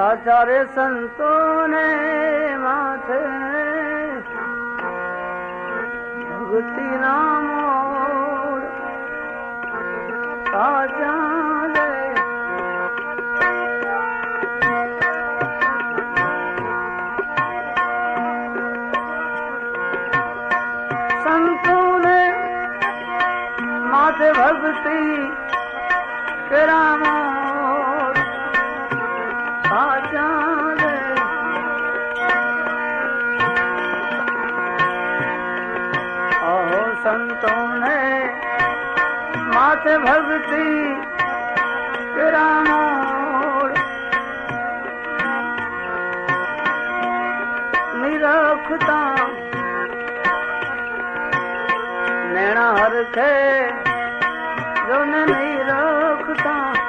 સાચા રે સંતો ને માથે. ભક્તિ નામો સાચા માથે ભક્તિ કેરામો નિરખતા હર છે જો નહીં રખતા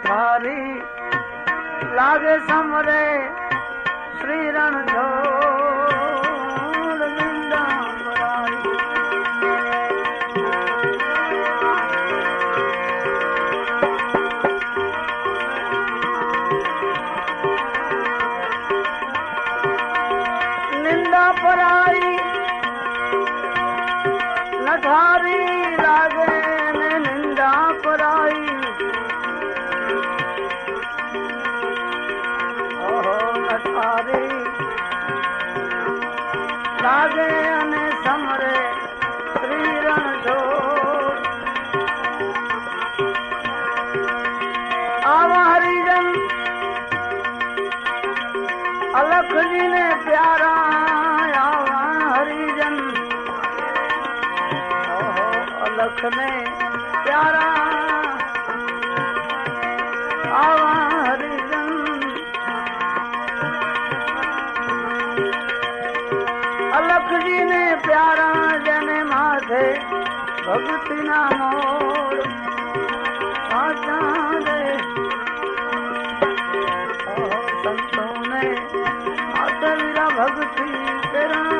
નઠારી લાગે સમરે શ્રી રણ છોડ નિંદા પરાઈ નિંદા પરાઈ નઠારી અલખ ને પ્યારા આવા હરિજન અલખજી ને પ્યારા જને માથે ભક્તિ ના મોડ સાચા આદરા ભક્તિ કરા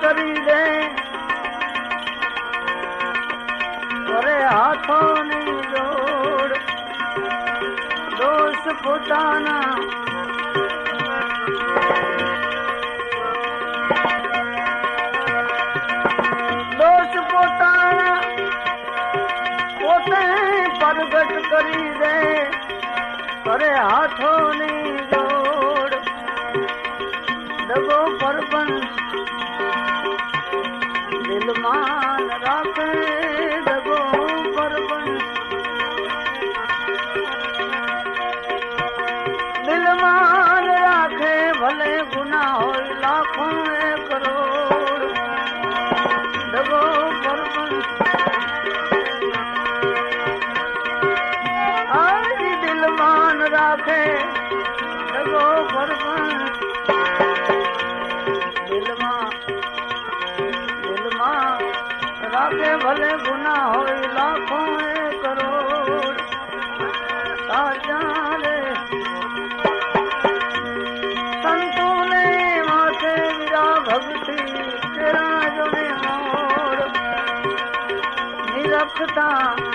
કરી દે. કરે હાથોની જોડ દોષ પોતાના. દોષ પોતાના પોતે પ્રગટ કરી દે. કરે હાથોને रखदा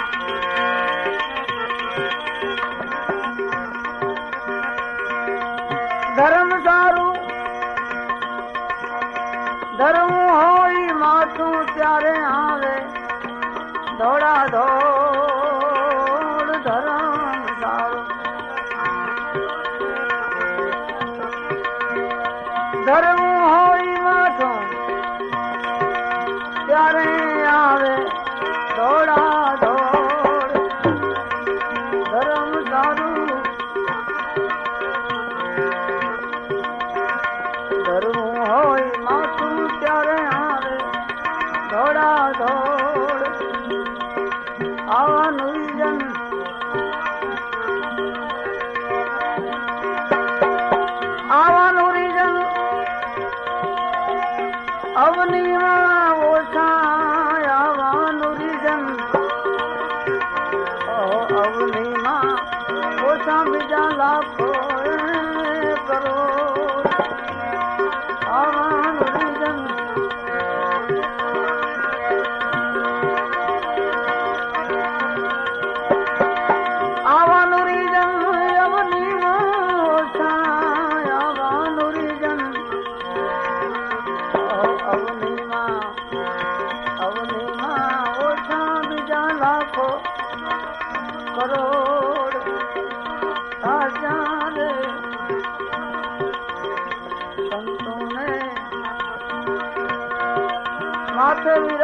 阿尼玛瓦桑。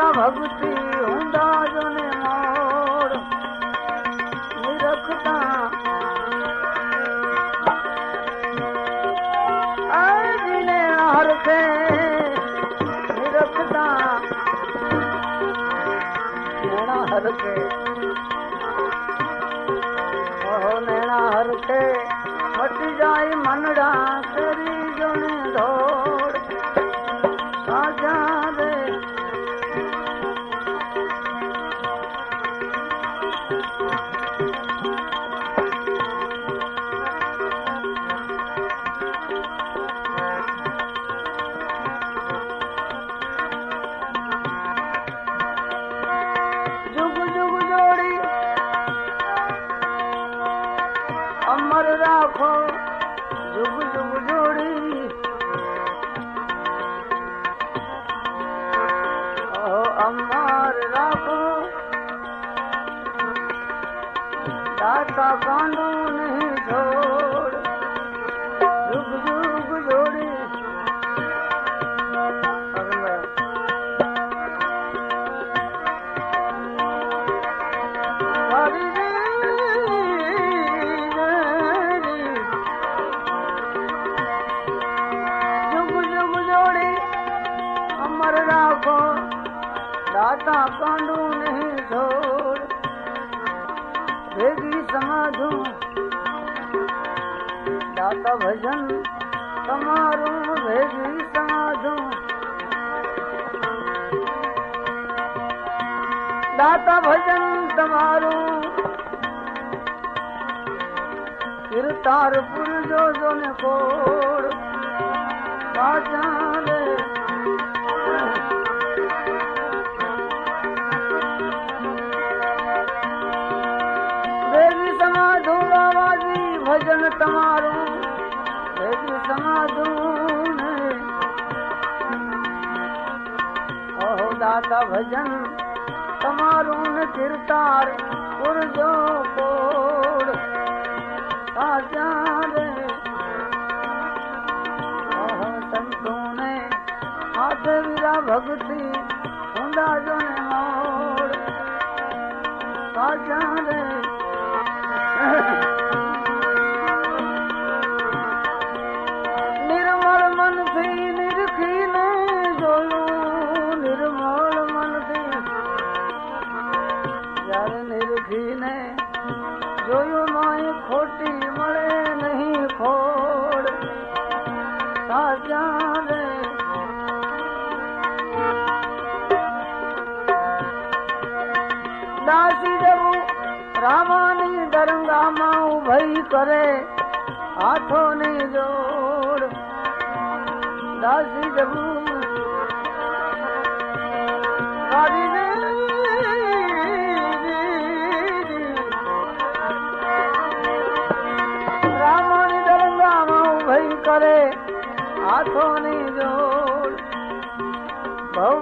भगत દાતા ભજન તમારું કિરતારપુર જોજો ને કોડ પાછા દેવી સમાધુ બાબાજી ભજન તમારું. દેવી સમાધુ દાતા ભજન समारून किरतार पुरजो कोड। आजा रे। संतो ने हाथ भगत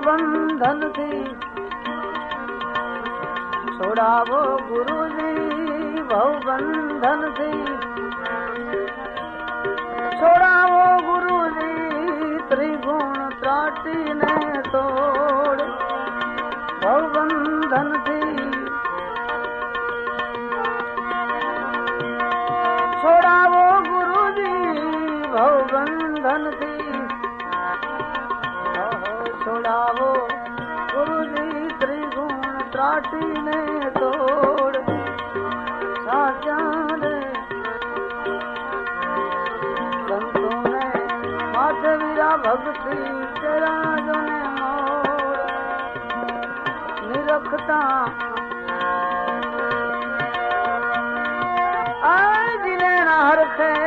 બંધનથી છોડાવો ગુરુજી બહુ બંધનથી છોડાવો न तो રાજા ભક્તિ ચરાજને મોર. નિરખતા આજને હરખે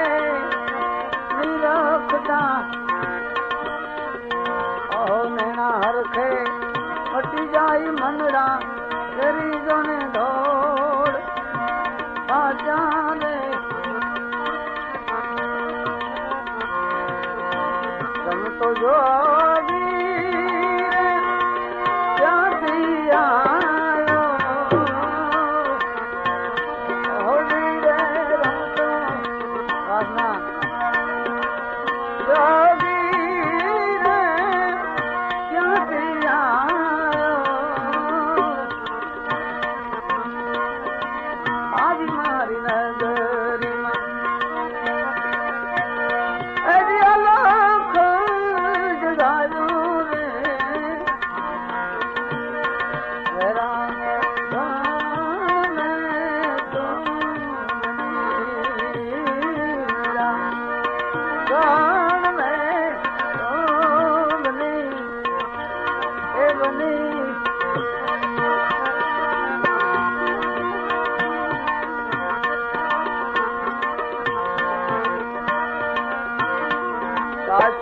तो जो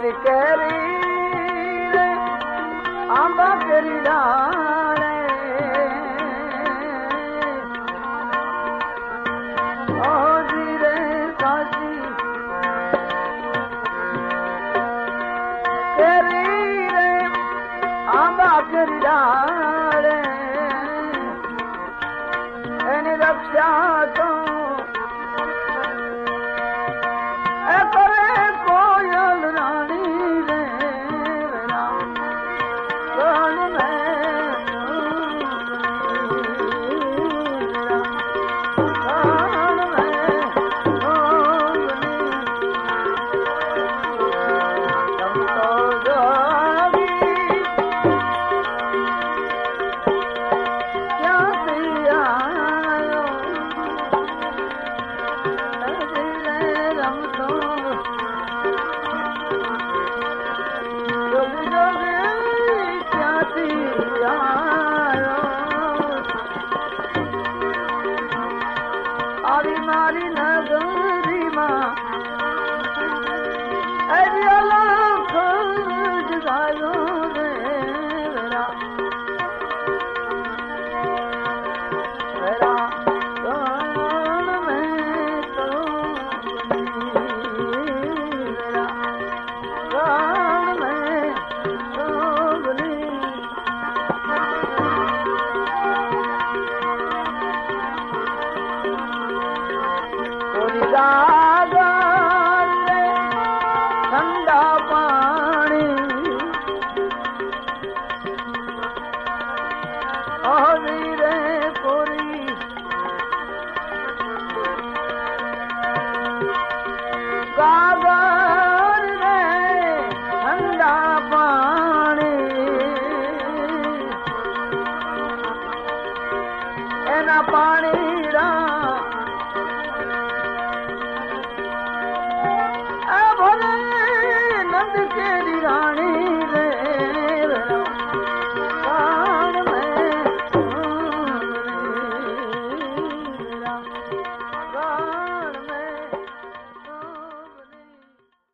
ਕਰੀ ਆਂਬਾ ਤੇਰੀ ਰਾਂ